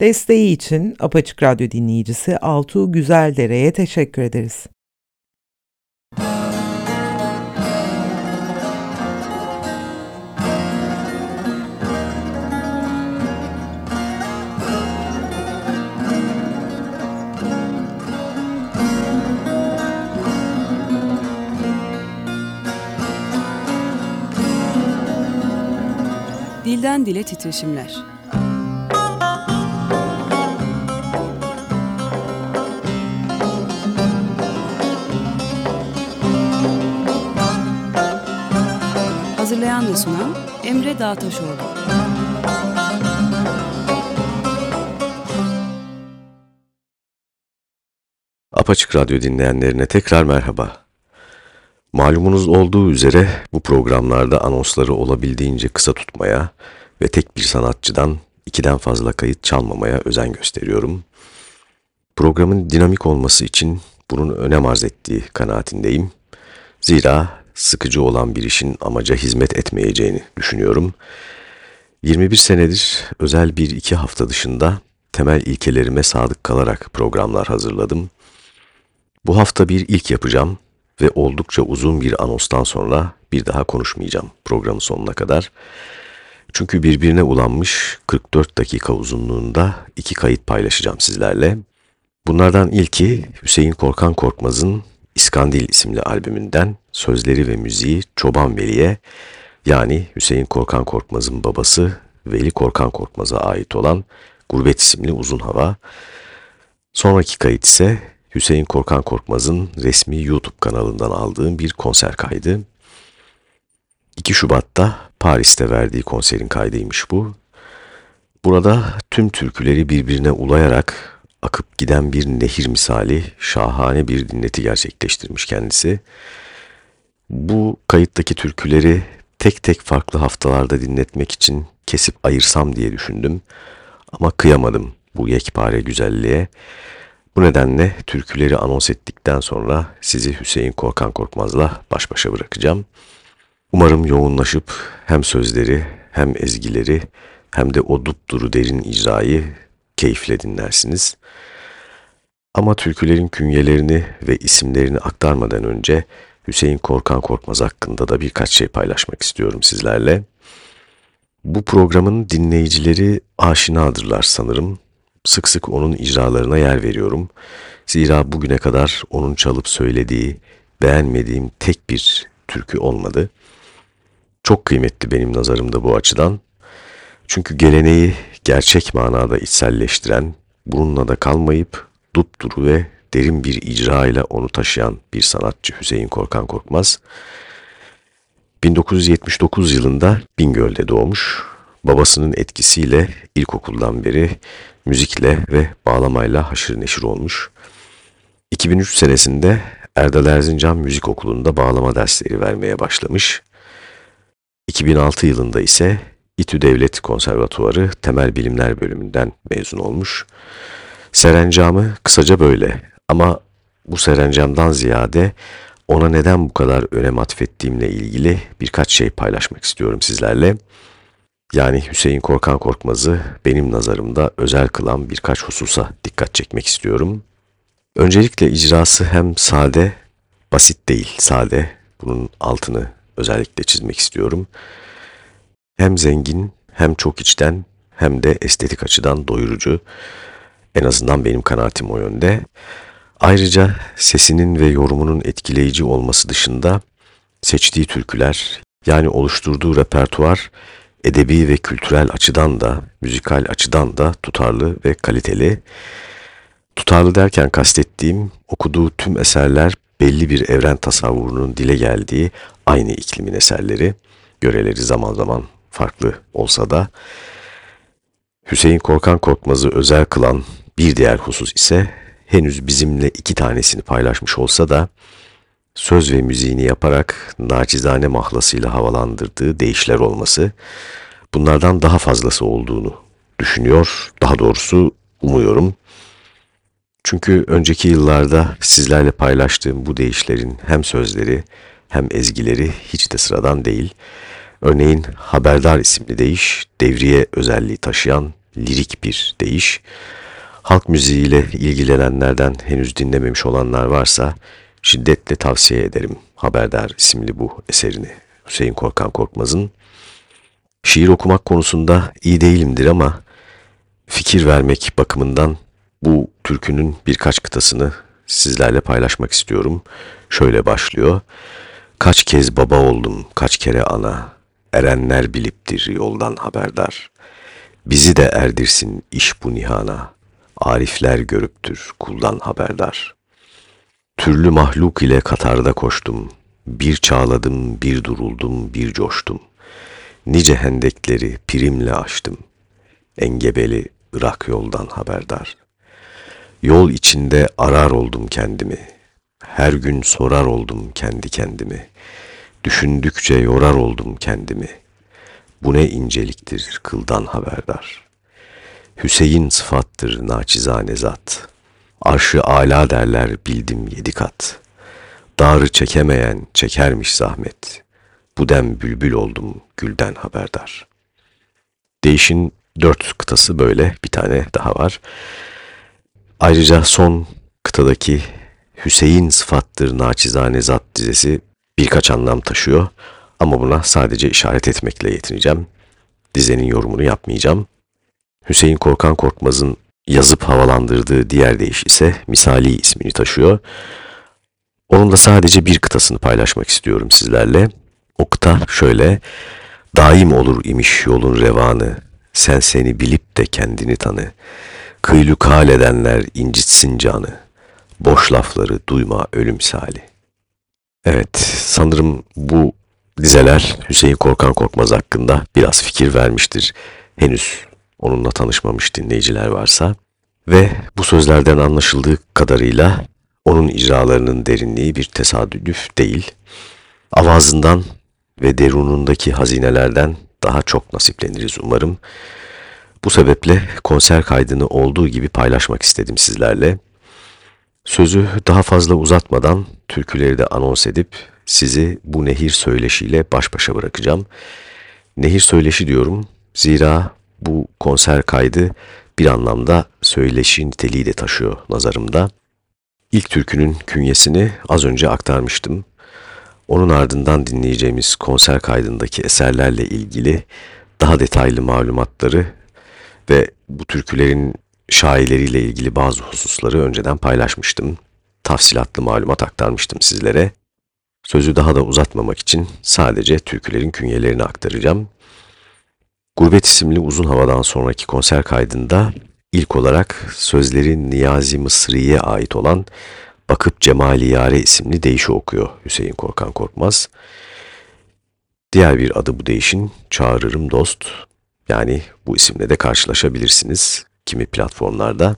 Desteği için Apaçık Radyo dinleyicisi Altuğ Güzeldere'ye teşekkür ederiz. Dilden Dile Titreşimler Hazırlayan ve sunan Emre Dağtaşoğlu. Apaçık Radyo dinleyenlerine tekrar merhaba. Malumunuz olduğu üzere bu programlarda anonsları olabildiğince kısa tutmaya ve tek bir sanatçıdan ikiden fazla kayıt çalmamaya özen gösteriyorum. Programın dinamik olması için bunun önem arz ettiği kanaatindeyim. Zira sıkıcı olan bir işin amaca hizmet etmeyeceğini düşünüyorum. 21 senedir özel bir iki hafta dışında temel ilkelerime sadık kalarak programlar hazırladım. Bu hafta bir ilk yapacağım ve oldukça uzun bir anonstan sonra bir daha konuşmayacağım programın sonuna kadar. Çünkü birbirine ulanmış 44 dakika uzunluğunda iki kayıt paylaşacağım sizlerle. Bunlardan ilki Hüseyin Korkan Korkmaz'ın İskandil isimli albümünden sözleri ve müziği Çoban Veli'ye yani Hüseyin Korkan Korkmaz'ın babası Veli Korkan Korkmaz'a ait olan Gurbet isimli uzun hava. Sonraki kayıt ise Hüseyin Korkan Korkmaz'ın resmi YouTube kanalından aldığım bir konser kaydı. 2 Şubat'ta Paris'te verdiği konserin kaydıymış bu. Burada tüm türküleri birbirine ulayarak akıp giden bir nehir misali şahane bir dinleti gerçekleştirmiş kendisi. Bu kayıttaki türküleri tek tek farklı haftalarda dinletmek için kesip ayırsam diye düşündüm. Ama kıyamadım bu yekpare güzelliğe. Bu nedenle türküleri anons ettikten sonra sizi Hüseyin Korkan Korkmaz'la baş başa bırakacağım. Umarım yoğunlaşıp hem sözleri hem ezgileri hem de o dupduru derin icrayı keyifle dinlersiniz. Ama türkülerin künyelerini ve isimlerini aktarmadan önce Hüseyin Korkan Korkmaz hakkında da birkaç şey paylaşmak istiyorum sizlerle. Bu programın dinleyicileri aşinadırlar sanırım. Sık sık onun icralarına yer veriyorum. Zira bugüne kadar onun çalıp söylediği, beğenmediğim tek bir türkü olmadı. Çok kıymetli benim nazarımda bu açıdan. Çünkü geleneği gerçek manada içselleştiren, bununla da kalmayıp dupduru ve derin bir icra ile onu taşıyan bir sanatçı Hüseyin Korkan Korkmaz. 1979 yılında Bingöl'de doğmuş. Babasının etkisiyle ilkokuldan beri müzikle ve bağlamayla haşır neşir olmuş. 2003 senesinde Erdal Erzincan Müzik Okulu'nda bağlama dersleri vermeye başlamış. 2006 yılında ise İTÜ Devlet Konservatuarı Temel Bilimler bölümünden mezun olmuş. Serencamı kısaca böyle ama bu serencamdan ziyade ona neden bu kadar önem atfettiğimle ilgili birkaç şey paylaşmak istiyorum sizlerle. Yani Hüseyin Korkan Korkmaz'ı benim nazarımda özel kılan birkaç hususa dikkat çekmek istiyorum. Öncelikle icrası hem sade, basit değil, sade. Bunun altını özellikle çizmek istiyorum. Hem zengin, hem çok içten, hem de estetik açıdan doyurucu. En azından benim kanaatim o yönde. Ayrıca sesinin ve yorumunun etkileyici olması dışında seçtiği türküler yani oluşturduğu repertuar edebi ve kültürel açıdan da müzikal açıdan da tutarlı ve kaliteli. Tutarlı derken kastettiğim okuduğu tüm eserler belli bir evren tasavvurunun dile geldiği aynı iklimin eserleri. Göreleri zaman zaman farklı olsa da Hüseyin Korkan Korkmaz'ı özel kılan bir diğer husus ise henüz bizimle iki tanesini paylaşmış olsa da söz ve müziğini yaparak nacizane mahlasıyla havalandırdığı değişler olması, bunlardan daha fazlası olduğunu düşünüyor, daha doğrusu umuyorum. Çünkü önceki yıllarda sizlerle paylaştığım bu değişlerin hem sözleri hem ezgileri hiç de sıradan değil. Örneğin Haberdar isimli değiş, devriye özelliği taşıyan lirik bir deyiş. Halk müziğiyle ilgilenenlerden henüz dinlememiş olanlar varsa şiddetle tavsiye ederim Haberdar isimli bu eserini Hüseyin Korkan Korkmaz'ın. Şiir okumak konusunda iyi değilimdir ama fikir vermek bakımından bu türkünün birkaç kıtasını sizlerle paylaşmak istiyorum. Şöyle başlıyor. Kaç kez baba oldum, kaç kere ana, erenler biliptir yoldan haberdar. Bizi de erdirsin iş bu nihana, arifler görüptür kuldan haberdar. Türlü mahluk ile katarda koştum, bir çağladım, bir duruldum, bir coştum. Nice hendekleri primle açtım, engebeli Irak yoldan haberdar. Yol içinde arar oldum kendimi, her gün sorar oldum kendi kendimi. Düşündükçe yorar oldum kendimi. Bu ne inceliktir kıldan haberdar. Hüseyin sıfattır naçizane zat. Arşı ala derler bildim yedi kat. Darı çekemeyen çekermiş zahmet. Bu dem bülbül oldum gülden haberdar. Değişin dört kıtası böyle bir tane daha var. Ayrıca son kıtadaki Hüseyin sıfattır naçizane zat dizesi birkaç anlam taşıyor ama buna sadece işaret etmekle yetineceğim. Dizenin yorumunu yapmayacağım. Hüseyin Korkan Korkmaz'ın yazıp havalandırdığı diğer deyiş ise Misali ismini taşıyor. Onun da sadece bir kıtasını paylaşmak istiyorum sizlerle. O kıta şöyle, daim olur imiş yolun revanı, sen seni bilip de kendini tanı. Kıylukal edenler incitsin canı, boş lafları duyma ölüm sali. Evet, sanırım bu dizeler Hüseyin Korkan Korkmaz hakkında biraz fikir vermiştir. Henüz onunla tanışmamış dinleyiciler varsa. Ve bu sözlerden anlaşıldığı kadarıyla onun icralarının derinliği bir tesadüf değil. Avazından ve derunundaki hazinelerden daha çok nasipleniriz umarım. Bu sebeple konser kaydını olduğu gibi paylaşmak istedim sizlerle. Sözü daha fazla uzatmadan türküleri de anons edip sizi bu nehir söyleşiyle baş başa bırakacağım. Nehir söyleşi diyorum zira bu konser kaydı bir anlamda söyleşi niteliği de taşıyor nazarımda. İlk türkünün künyesini az önce aktarmıştım. Onun ardından dinleyeceğimiz konser kaydındaki eserlerle ilgili daha detaylı malumatları ve bu türkülerin şairleriyle ilgili bazı hususları önceden paylaşmıştım. Tafsilatlı malumat aktarmıştım sizlere. Sözü daha da uzatmamak için sadece türkülerin künyelerini aktaracağım. Gurbet isimli uzun havadan sonraki konser kaydında ilk olarak sözleri Niyazi Mısri'ye ait olan Bakıp Cemali Yare isimli deyişi okuyor Hüseyin Korkan Korkmaz. Diğer bir adı bu deyişin Çağırırım Dost. Yani bu isimle de karşılaşabilirsiniz kimi platformlarda.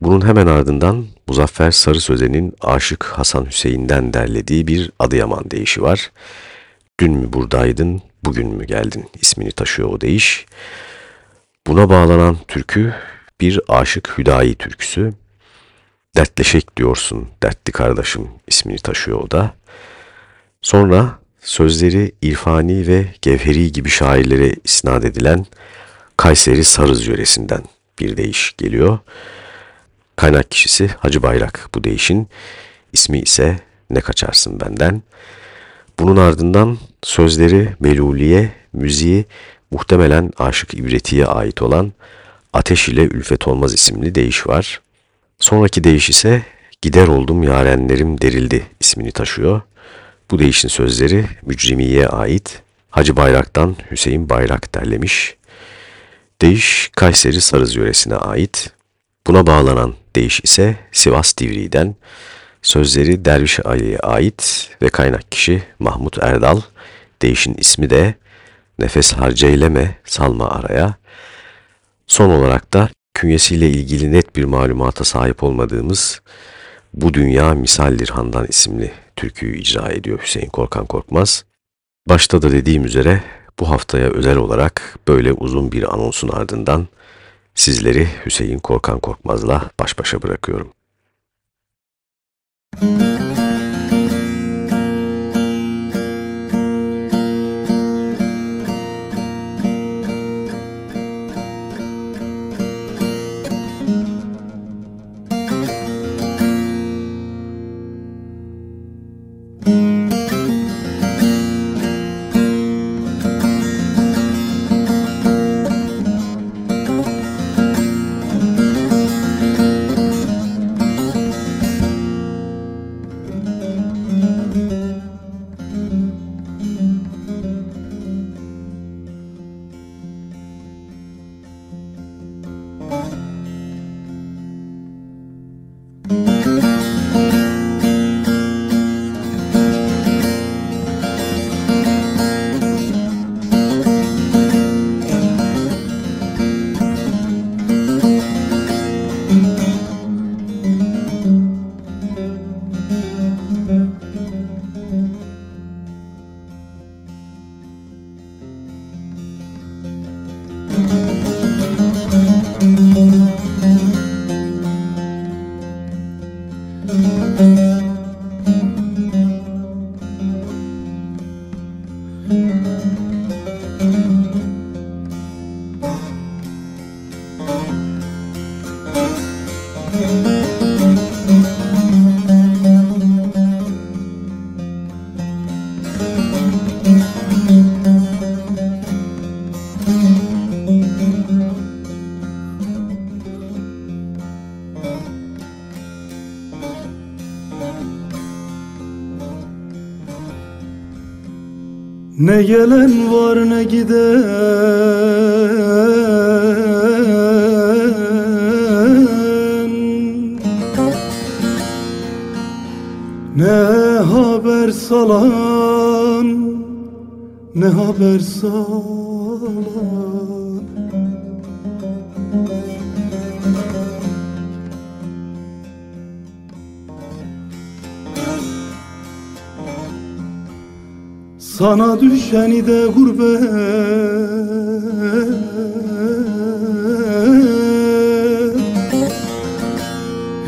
Bunun hemen ardından Muzaffer Sarı Sözen'in Aşık Hasan Hüseyin'den derlediği bir Adıyaman deyişi var. Dün mü buradaydın, bugün mü geldin ismini taşıyor o deyiş. Buna bağlanan türkü bir Aşık Hüdayi türküsü. Dertleşek diyorsun dertli kardeşim ismini taşıyor o da. Sonra sözleri İrfani ve Gevheri gibi şairlere isnat edilen Kayseri Sarız yöresinden bir deyiş geliyor. Kaynak kişisi Hacı Bayrak bu deyişin. ismi ise Ne Kaçarsın Benden. Bunun ardından sözleri Meluliye, müziği muhtemelen Aşık İbreti'ye ait olan Ateş ile Ülfet Olmaz isimli deyiş var. Sonraki deyiş ise Gider oldum yarenlerim derildi ismini taşıyor. Bu deyişin sözleri Mücrimiye ait. Hacı Bayrak'tan Hüseyin Bayrak derlemiş. Deyiş Kayseri Sarız yöresine ait. Buna bağlanan deyiş ise Sivas Divri'den. Sözleri Derviş Ali'ye ait ve kaynak kişi Mahmut Erdal. Deyişin ismi de Nefes harceyleme salma araya. Son olarak da künyesiyle ilgili net bir malumata sahip olmadığımız Bu Dünya Misaldir Handan isimli türküyü icra ediyor Hüseyin Korkan Korkmaz. Başta da dediğim üzere bu haftaya özel olarak böyle uzun bir anonsun ardından sizleri Hüseyin Korkan Korkmaz'la baş başa bırakıyorum. Müzik Ne gelen var ne giden. Ne haber salan Ne haber salan Sana düşeni de gurbet.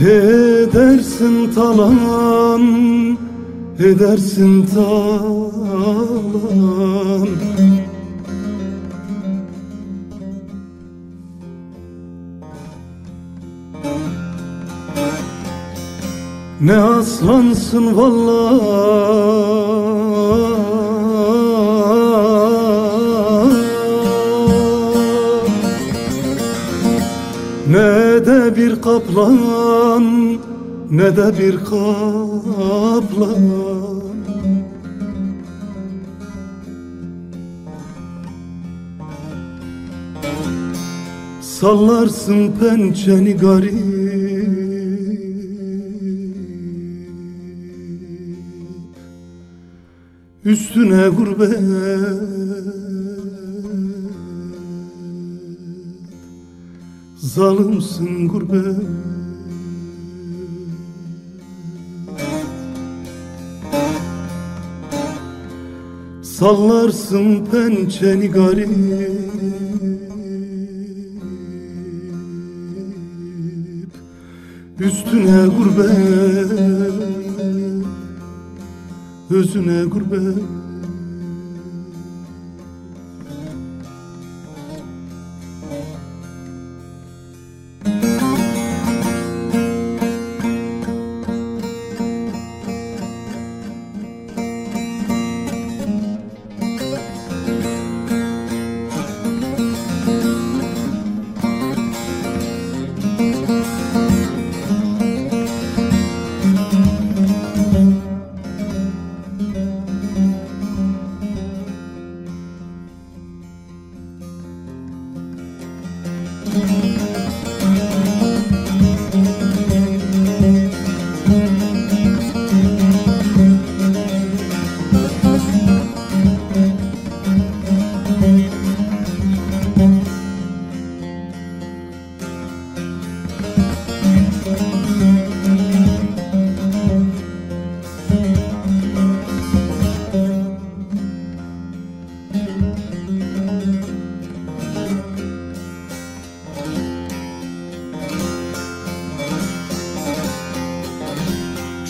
Edersin talan Edersin talan. Ne aslansın vallahi Ne de bir kaplan Ne de bir kaplan. Sallarsın pençeni garip. Üstüne gurbet Zalımsın gurbet. Sallarsın pençeni garip. Üstüne gurbet. Özüne gurbet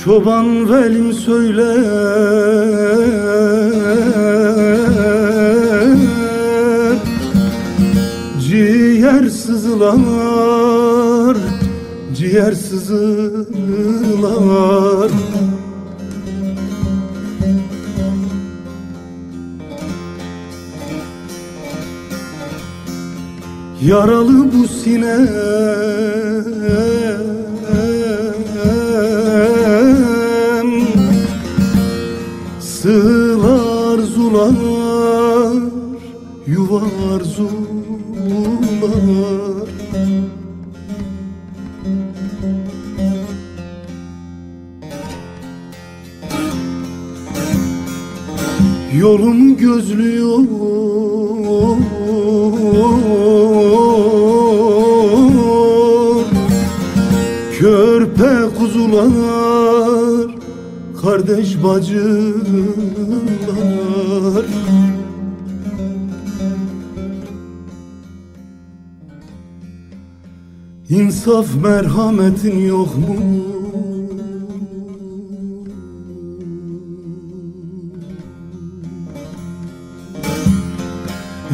Çoban velim söyler Ciğer sızılar Ciğer sızılar. Yaralı bu sinem kuzular Kardeş bacılar İnsaf merhametin yok mu?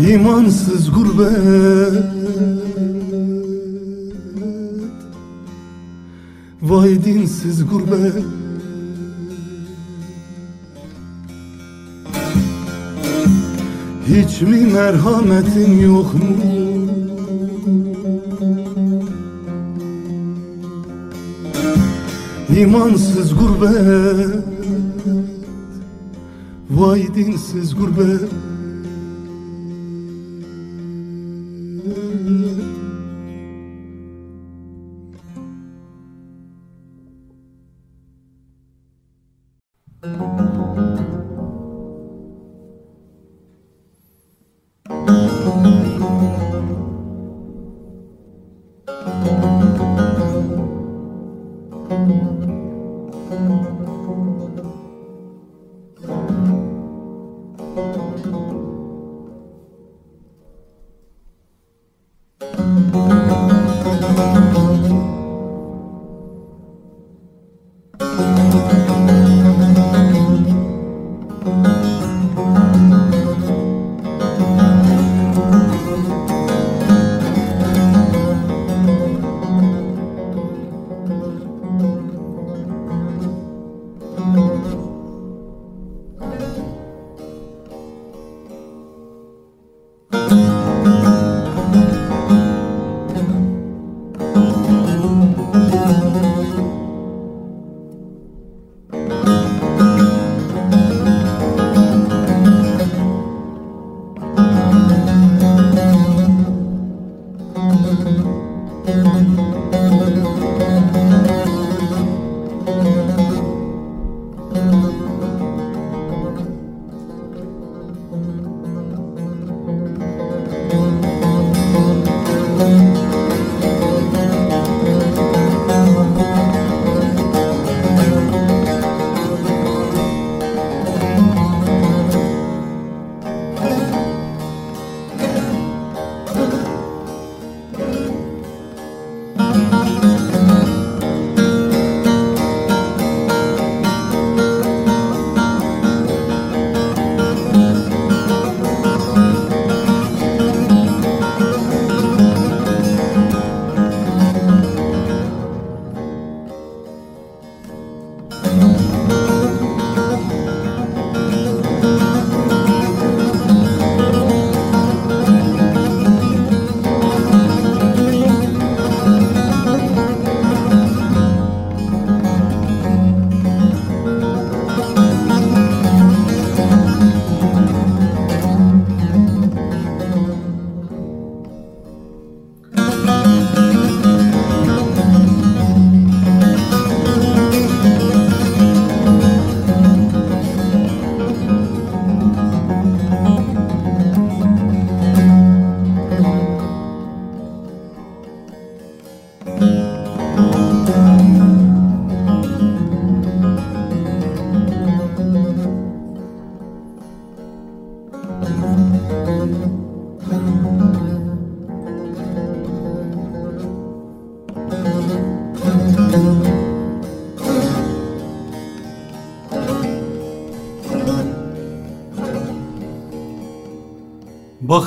İmansız gurbet Vay dinsiz gurbet Hiç mi merhametin yok mu? İmansız gurbet. Vay dinsiz gurbet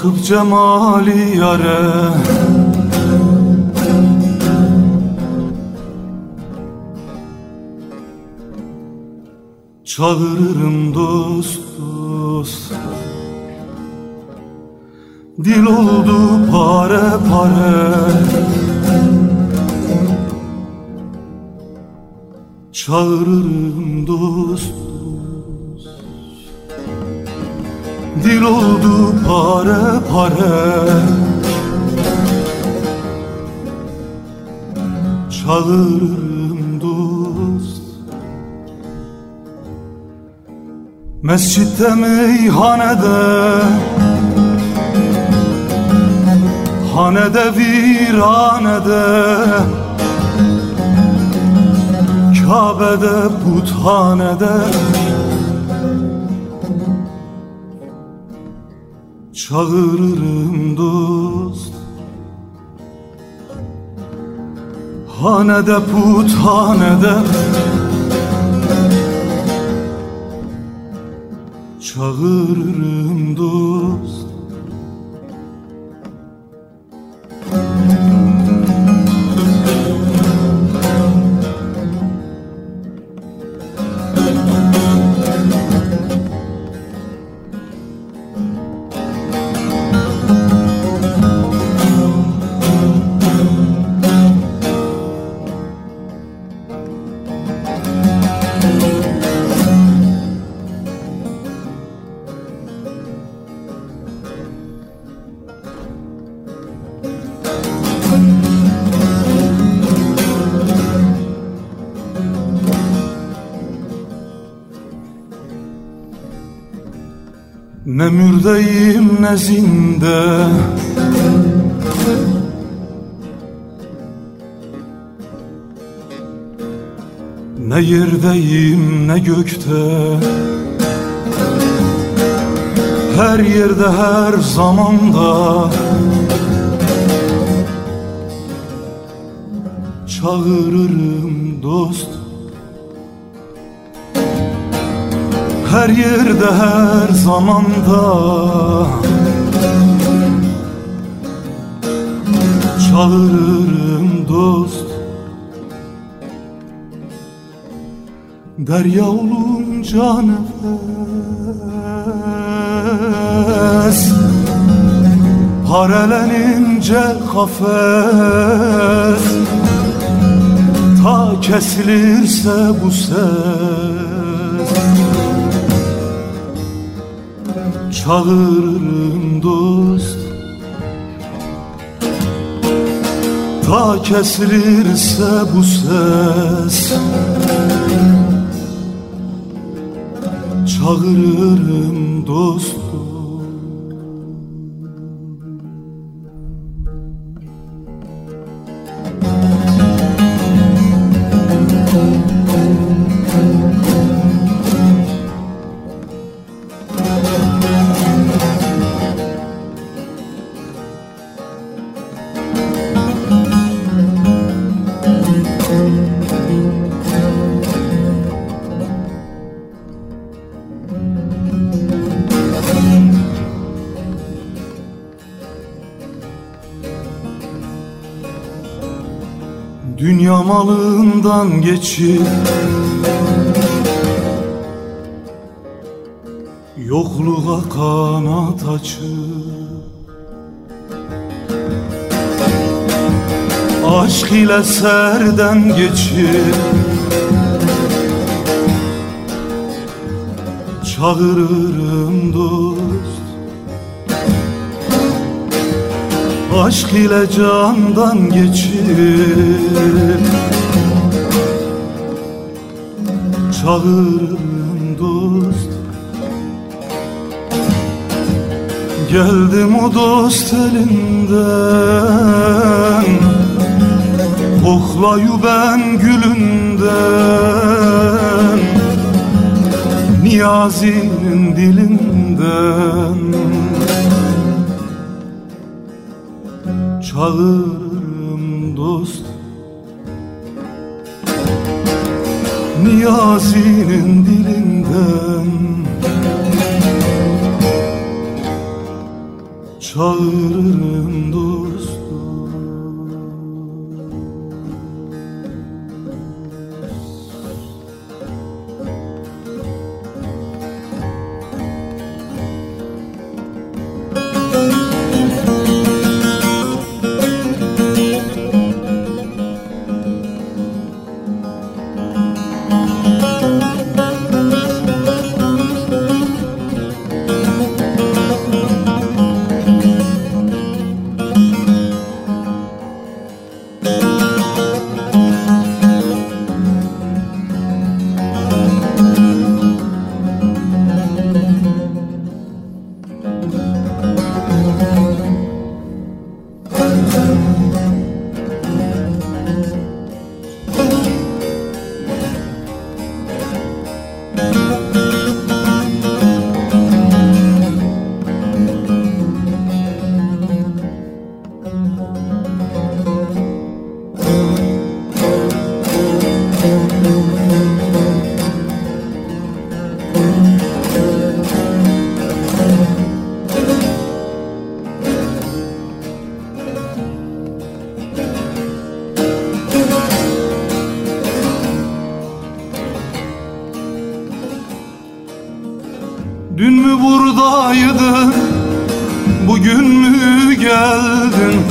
Bakıp cemali yare. Çağırırım dost dost. Dil oldu pare pare. Çağırırım dost oldu pare pare Çağırırım dost. Mescitte meyhanede. Hanede viranede. Kabe'de puthanede Çağırırım dost. Hanede puthanede Çağırırım dost Ne mürdeyim ne zinde Ne yerdeyim ne gökte. Her yerde her zamanda. Çağırırım dost Her yerde her zamanda. Çağırırım dost. Derya olunca nefes. Parelenince kafes. Ta kesilirse bu ses Çağırırım dost. Ta kesilirse bu ses. Çağırırım dostum malından geçip Yokluğa kanat açıp Aşk ile serden geçip Çağırırım dost. Aşk ile candan geçip Çağırırım dost. Geldim o dost elinden. Koklayu ben gülünden. Niyazi'nin dilinden. Çağırırım dost Niyazi'nin dilinden Çağırırım dostum buradaydın Bugün mü geldin?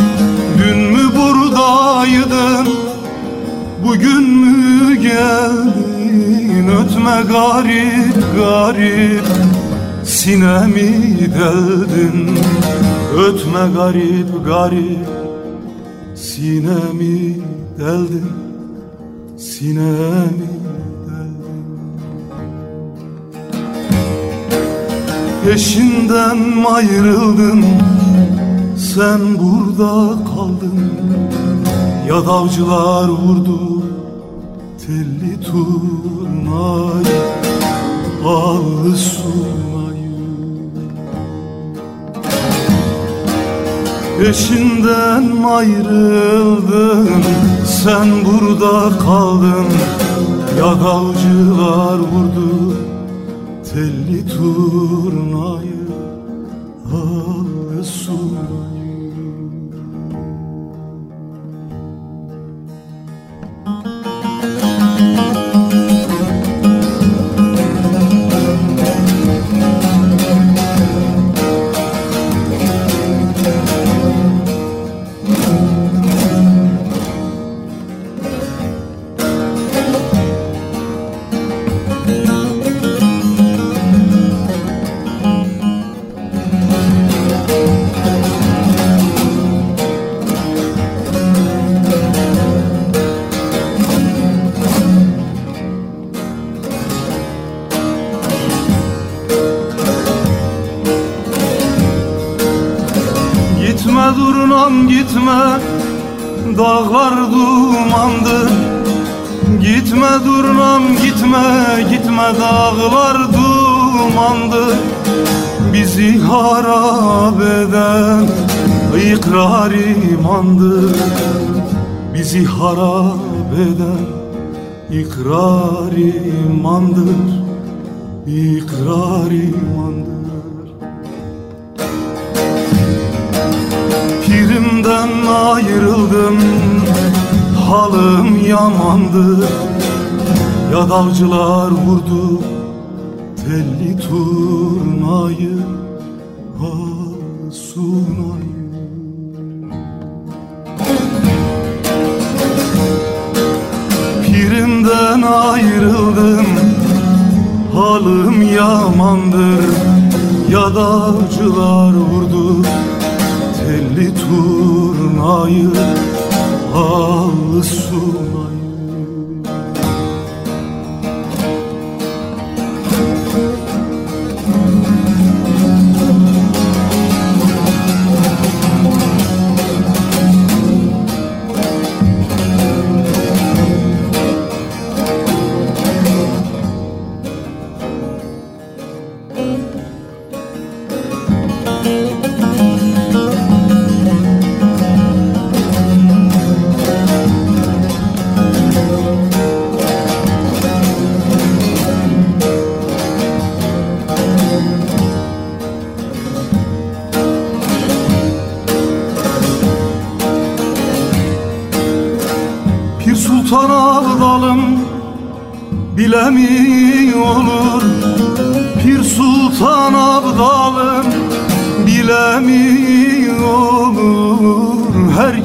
Dün mü buradaydın? Bugün mü geldin? Ötme garip garip Sinemi deldin. Ötme garip garip Sinemi deldin. Sinemi deldin Eşinden ayrıldın. Sen burada kaldın. Ya davcılar vurdu Telli turnayı Allı sunayı Eşinden ayrıldın. Sen burada kaldın. Ya davcılar vurdu telli turnayı sunayı durnam Durnam gitme Gitme dağlar dumandı. Bizi harap eden ikrar imandı. Bizi harap eden ikrar imandır. İkrar imandır. Pirimden ayrıldım Halım yamandı Ya dalcılar vurdu Telli turnayı Al sunayı Pirimden ayrıldım Halım yamandır. Ya davcılar vurdu telli turnayı al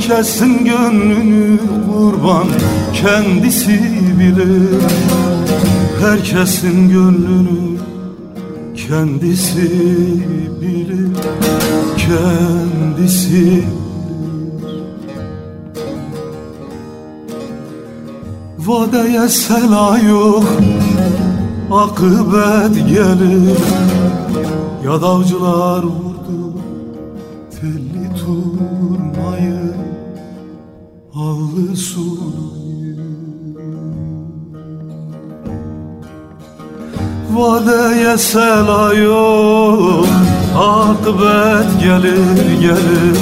Herkesin gönlünü kurban kendisi bilir Herkesin gönlünü kendisi bilir Kendisi Vadeye sela yok Akıbet gelir. Yadavcılar vurdu Telli turnayı Allı sunayı Vadeye sela yok Akıbet gelir gelir.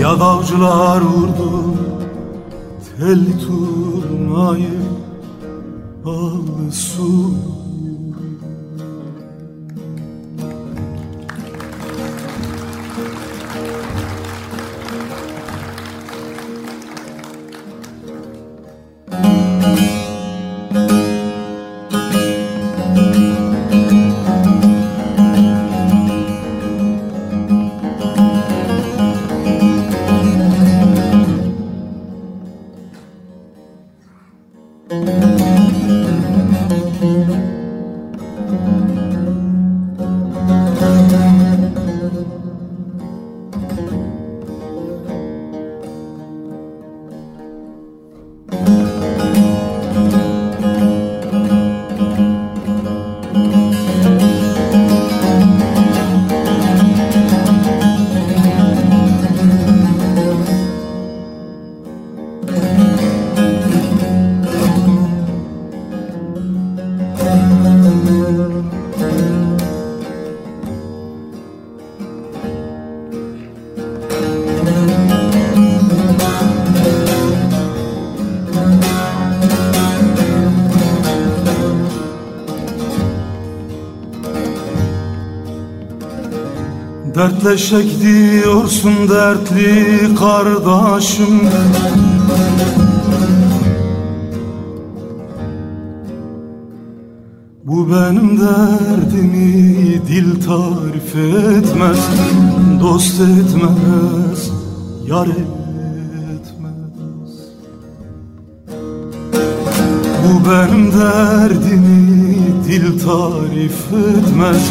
Yadavcılar vurdu tel turnayı. Al su Dertleşek diyorsun dertli kardeşim. Bu benim derdimi dil tarif etmez Dost etmez, yar etmez. Bu benim derdimi dil tarif etmez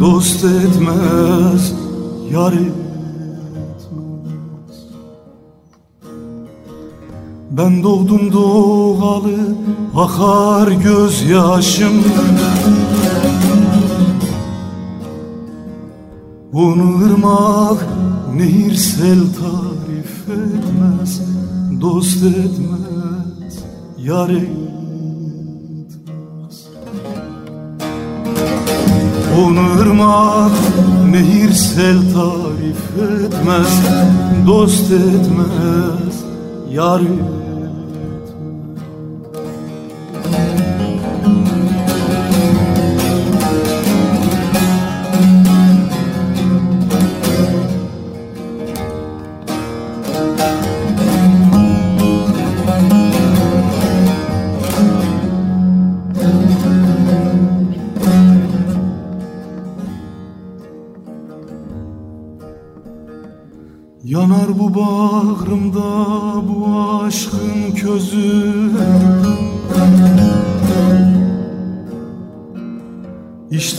Dost etmez, yar etmez Ben doğdum doğalı akar gözyaşım. Bunu ırmak nehir sel tarif etmez Dost etmez, yar etmez. Onu ırmak nehir sel tarif etmez Dost etmez, yar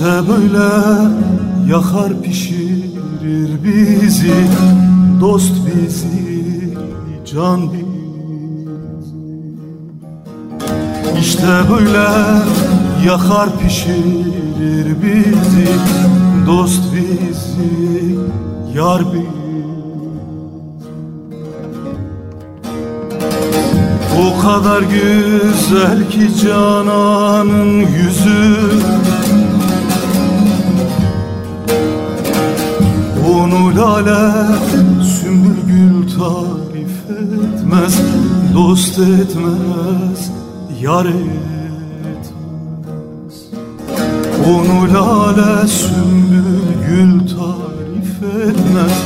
İşte böyle yakar pişirir bizi. Dost bizi, can bizi. İşte böyle yakar pişirir bizi. Dost bizi, yar bizi. O kadar güzel ki cananın yüzü Onu lale sümbül gül tarif etmez Dost etmez, yar etmez. Onu lale sümbül gül tarif etmez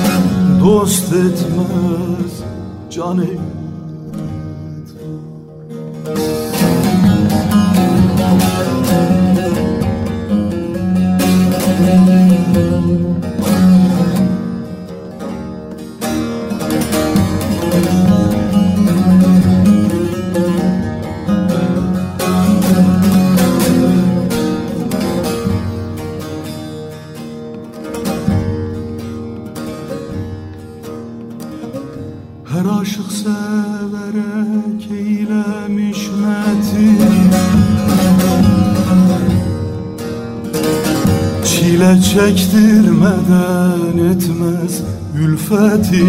Dost etmez, can etmez çektirmeden etmez ülfeti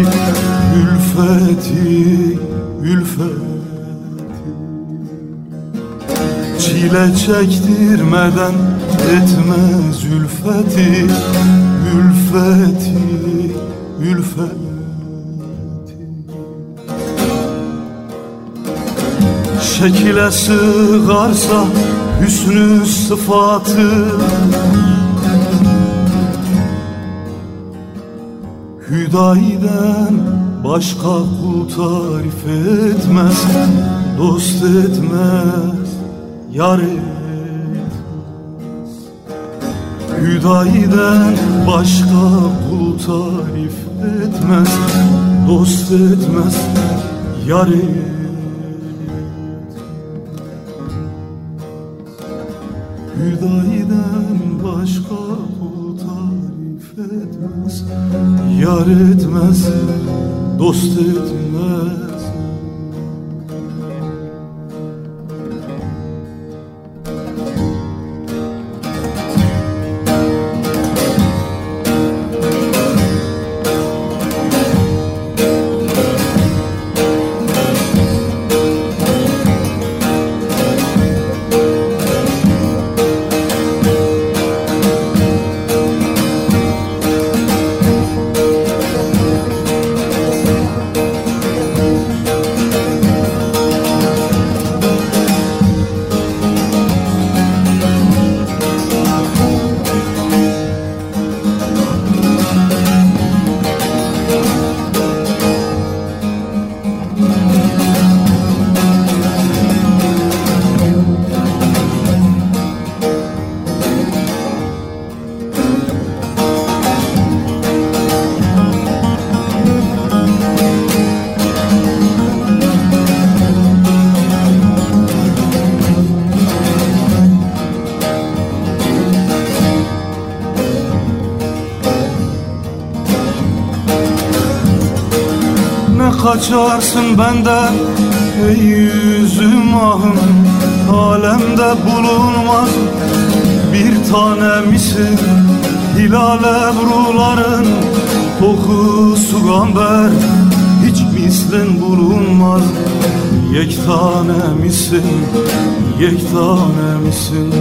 Ülfeti, ülfeti. Çile çektirmeden etmez ülfeti Ülfeti, ülfeti. Şekile sığarsa hüsnü sıfatı Hüdayiden başka kul tarif etmez Dost etmez, yar etmez. Hüdayiden başka kul tarif etmez Dost etmez, yar etmez. Hüdayiden başka kul tarif etmez Yar etmez, dost etmez kaçarsın benden Ey yüzüm ahım. Alemde bulunmaz Bir tane misin Hilal ebruların Kokusu gamber. Hiç mislin bulunmaz Yektane misin Yektane misin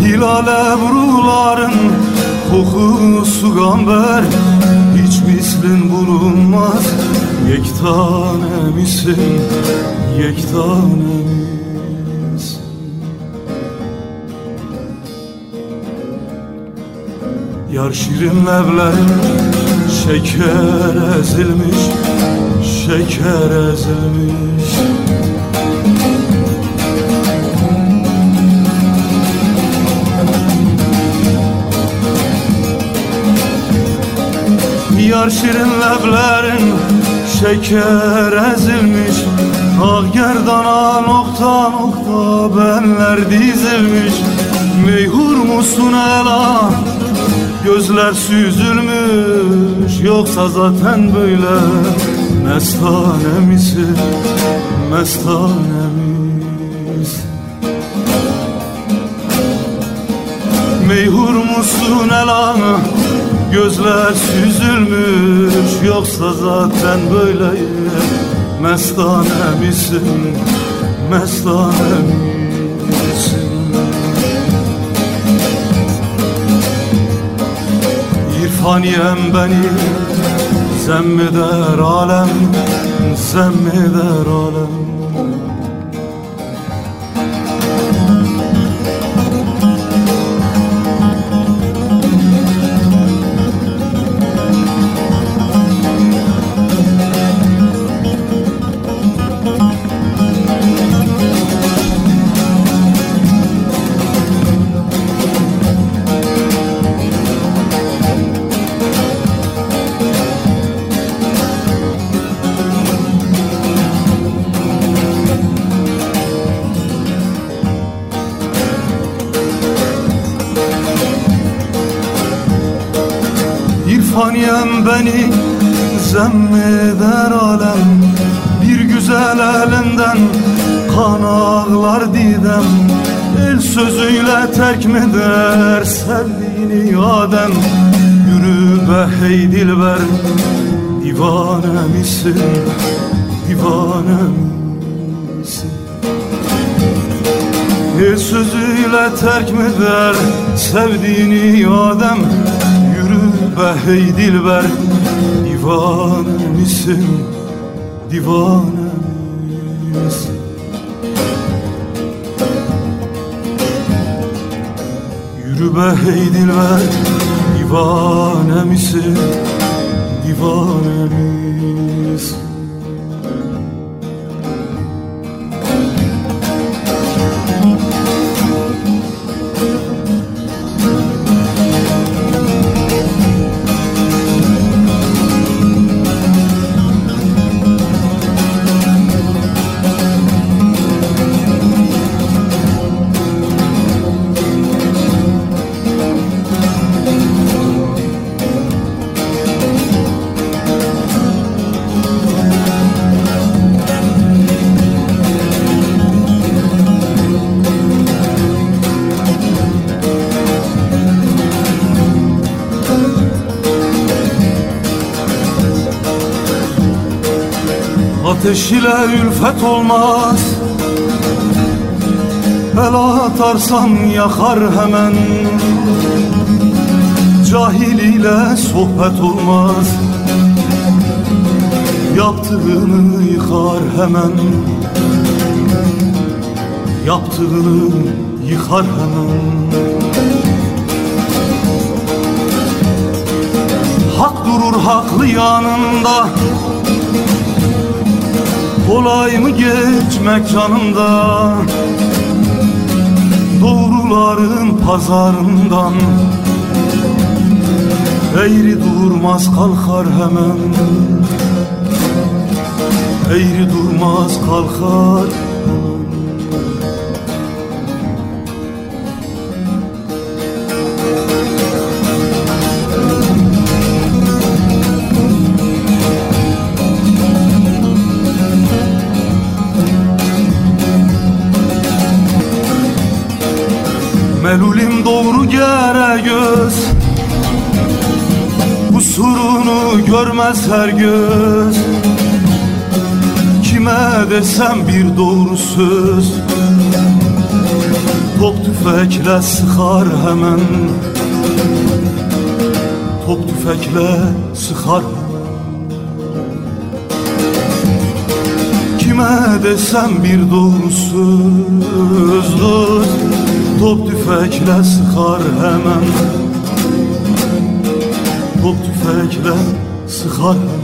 Hilal ebruların kokusu gamber Hiç mislin bulunmaz. Yektane misin, yektane misin? Yar şirin levlerin şeker ezilmiş Şeker ezilmiş Yar şirin leblerin şeker ezilmiş Ak gerdana nokta nokta benler dizilmiş. Meyhur musun ela Gözler süzülmüş Yoksa zaten böyle Mestane misin Mestane misin Meyhur musun ela Gözler süzülmüş yoksa zaten böyle Mestane misin, mestane misin İrfaniyem beni zemmeder alem, zemmeder alem beni zemmeder alem. Bir güzel elinden kan ağlar didem. El sözüyle terk mi der sevdiğini adem. Yürü be hey dilber divane misin divane misin El sözüyle terk mi der sevdiğini adem be hey dilber Divane misin, divane misin Yürü be hey dilber Divane misin, divane misin Ateş ile ülfet olmaz. El atarsam yakar hemen. Cahil ile sohbet olmaz. Yaptığını yıkar hemen. Yaptığını yıkar hemen. Hak durur haklı yanında Kolay mı geçmek canımda Doğruların pazarından. Eğri durmaz kalkar hemen. Eğri durmaz kalkar Melulim doğru gere göz. Kusurunu görmez her göz. Kime desem bir doğru söz. Top tüfekle sıkar hemen. Top tüfekle sıkar Kime desem bir doğru söz Top tüfekle sıkar hemen. Top tüfekle sıkar hemen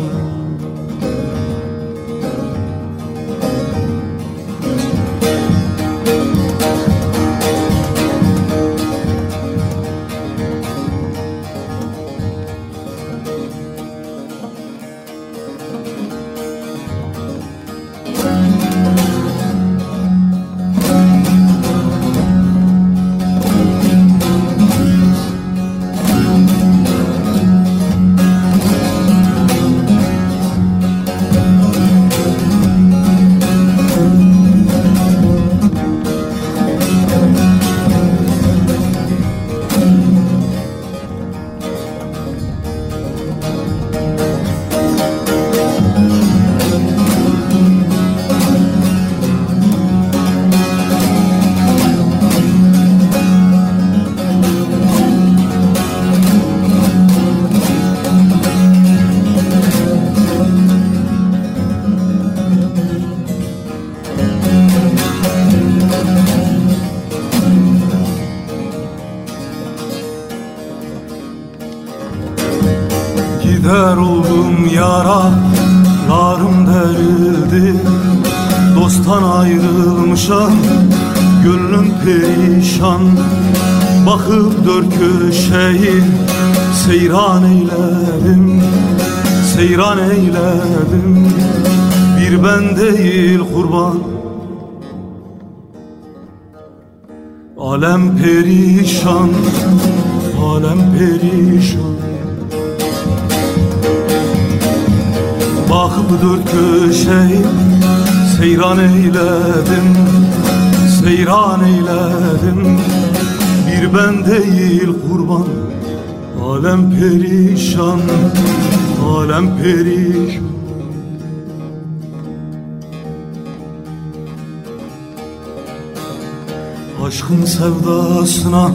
Seyran eyledim. Bir ben değil kurban. Alem perişan Alem perişan. Bakıp dört köşeyi seyran eyledim Seyran eyledim. Bir ben değil kurban Alem perişan Alem perişan Aşkın sevdasına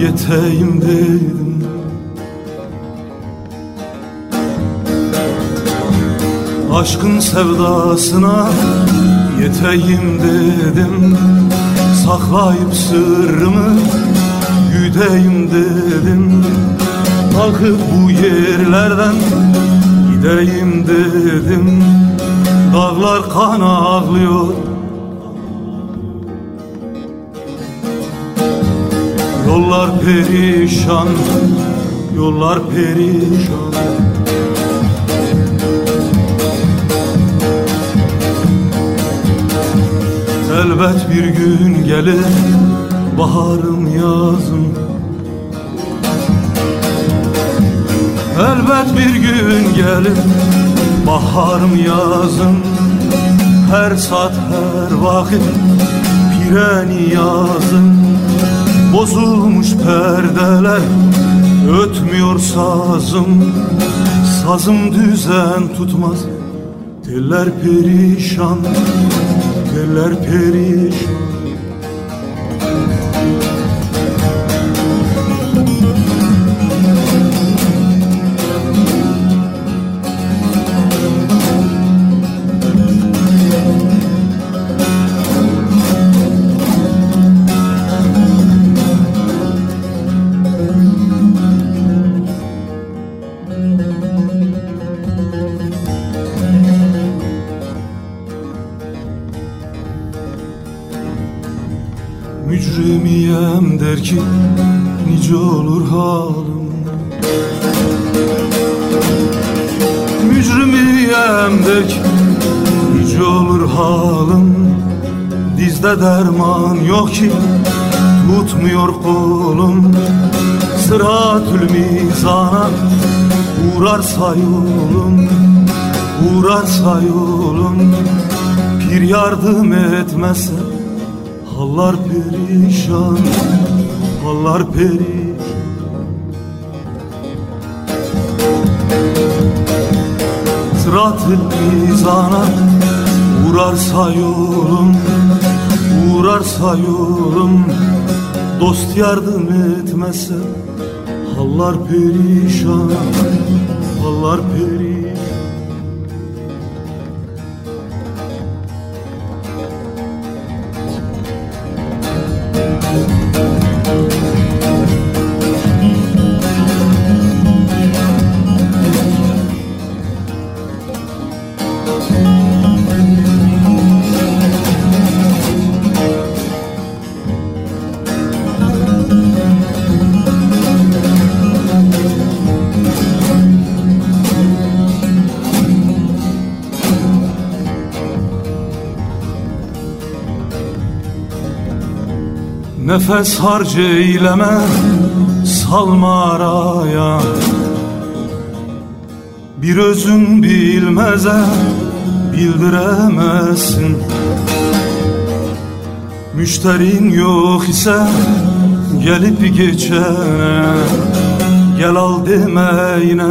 yeteyim dedim. Aşkın sevdasına yeteyim dedim. Saklayıp sırrımı güdeyim dedim Kalkıp bu yerlerden gideyim dedim. Dağlar kan ağlıyor. Yollar perişan, yollar perişan. Elbet bir gün gelir baharım yazım Elbet bir gün gelir baharım yazım Her saat her vakit pireni yazım Bozulmuş perdeler ötmüyor sazım. Sazım düzen tutmaz teller perişan Teller perişan Mücrimiyem der ki nice olur halim? Mücrimiyem der ki nice olur halim? Dizde derman yok ki tutmuyor kolum. Sıratül mizana uğrarsa yolum Uğrarsa yolum Pir yardım etmezse Hallar perişan, hallar peri Sırat-ı mizana uğrarsa yolum Uğrarsa yolum. Dost yardım etmezse Hallar perişan Hallar perişan Nefes harcı eyleme salma araya. Bir özün bilmeze bildiremezsin Müşterin yok ise gelip geçene. Gel al demeyle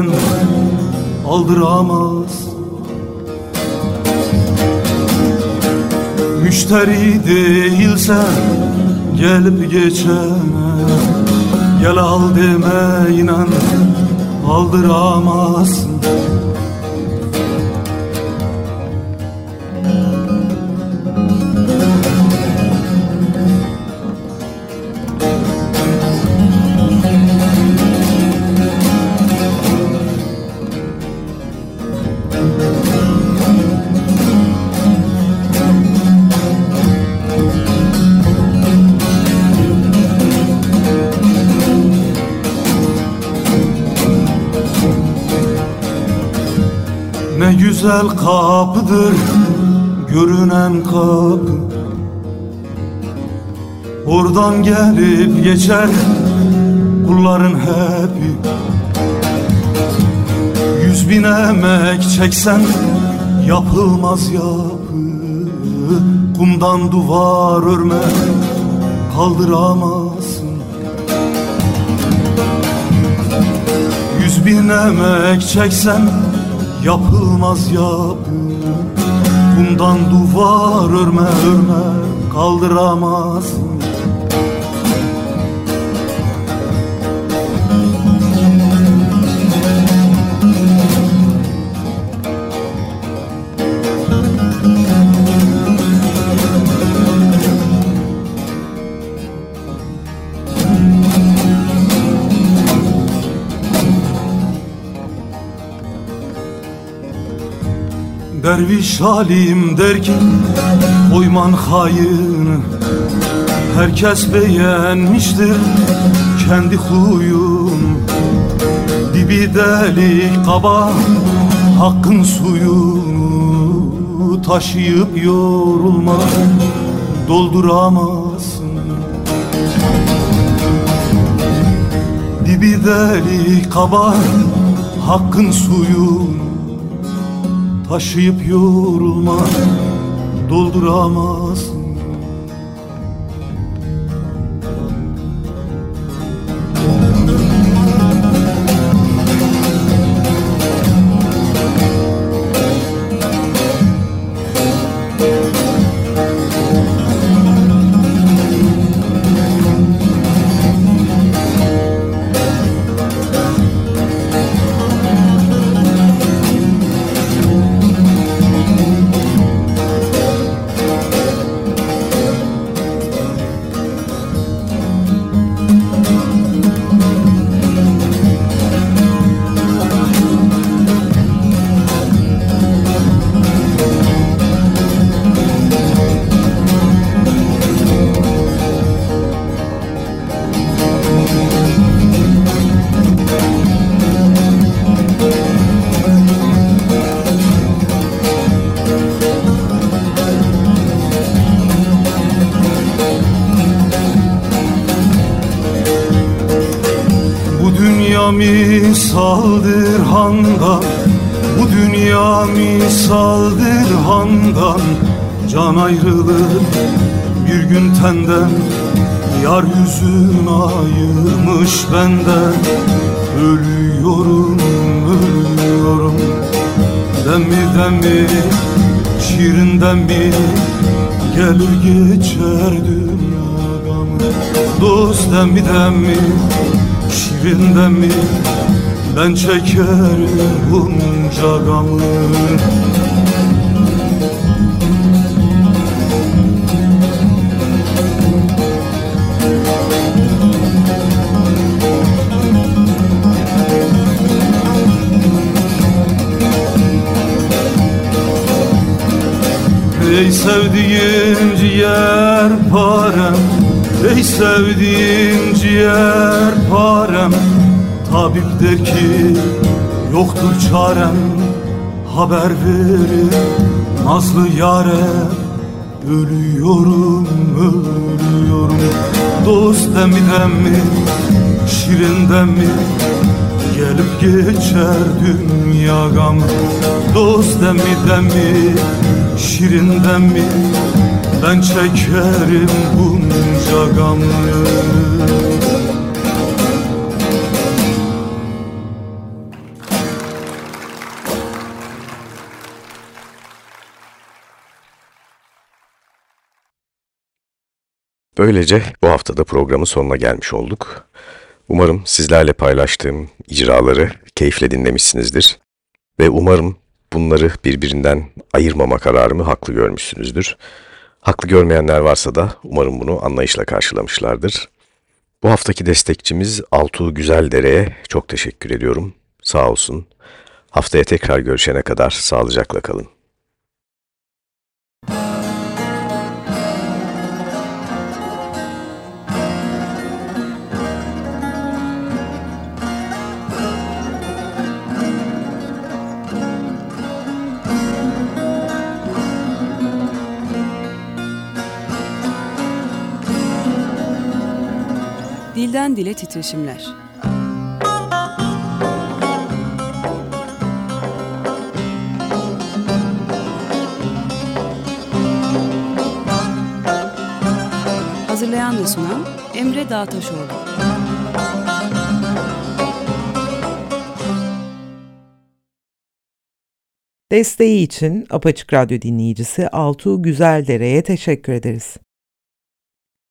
aldıramaz. Müşteri değilse gelip geçene Gel al demeyle aldıramazsın güzel kapıdır görünen kapı. Oradan gelip geçer kulların hepi. Yüz bin emek çeksen yapılmaz yapı. Kumdan duvar örme kaldıramazsın. Yüz bin emek çeksen yapılmaz yapı Bundan duvar örme örme kaldıramazsın Derviş halim der ki hayını Herkes beğenmiştir kendi huyun. Dibi delik kaba hakkın suyunu Taşıyıp yorulma dolduramazsın. Dibi delik kaba hakkın suyunu Taşıyıp yorulma dolduramazsın yüzün ayırmış benden. Ölüyorum, ölüyorum. Demi demi, şirinden mi Gelir geçer dünyadan Dost demi demi, şirinden mi Ben çekerim bunca gamı Ey sevdiğim ciğer parem Ey sevdiğim ciğer parem Tabip der ki yoktur çarem. Haber verin nazlı yare Ölüyorum, ölüyorum. Dost demiden mi, şirinden mi Gelip geçer dünya gam. Dost demiden mi, şirinden mi Ben çekerim bunca gamı. Böylece bu haftada programın sonuna gelmiş olduk. Umarım sizlerle paylaştığım icraları keyifle dinlemişsinizdir. Ve umarım bunları birbirinden ayırmama kararımı haklı görmüşsünüzdür. Haklı görmeyenler varsa da umarım bunu anlayışla karşılamışlardır. Bu haftaki destekçimiz Altuğ Güzeldere'ye çok teşekkür ediyorum. Sağ olsun. Haftaya tekrar görüşene kadar sağlıcakla kalın. Dilden dile titreşimler. Hazırlayan ve sunan Emre Dağtaşoğlu. Desteği için Apaçık Radyo dinleyicisi Altuğ Güzeldere'ye teşekkür ederiz.